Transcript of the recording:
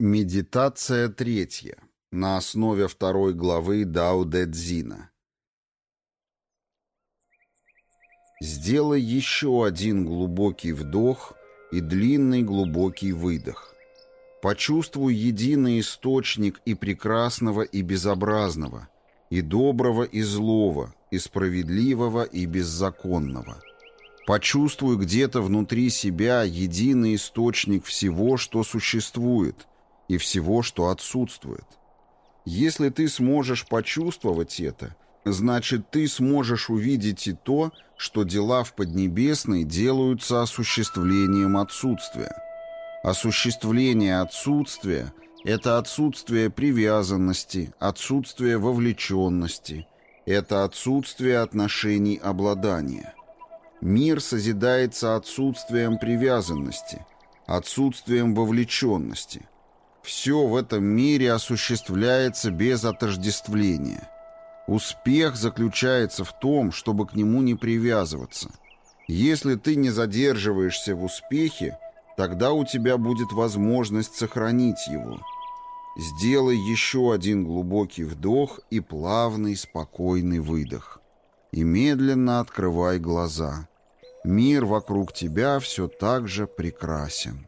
Медитация третья. На основе второй главы Дао Дэ Цзина. Сделай еще один глубокий вдох и длинный глубокий выдох. Почувствуй единый источник и прекрасного, и безобразного, и доброго, и злого, и справедливого, и беззаконного. Почувствуй где-то внутри себя единый источник всего, что существует – и всего, что отсутствует. Если ты сможешь почувствовать это, значит, ты сможешь увидеть и то, что дела в Поднебесной делаются осуществлением отсутствия. Осуществление отсутствия – это отсутствие привязанности, отсутствие вовлеченности, это отсутствие отношений обладания. Мир созидается отсутствием привязанности, отсутствием вовлеченности – все в этом мире осуществляется без отождествления. Успех заключается в том, чтобы к нему не привязываться. Если ты не задерживаешься в успехе, тогда у тебя будет возможность сохранить его. Сделай еще один глубокий вдох и плавный, спокойный выдох. И медленно открывай глаза. Мир вокруг тебя все так же прекрасен.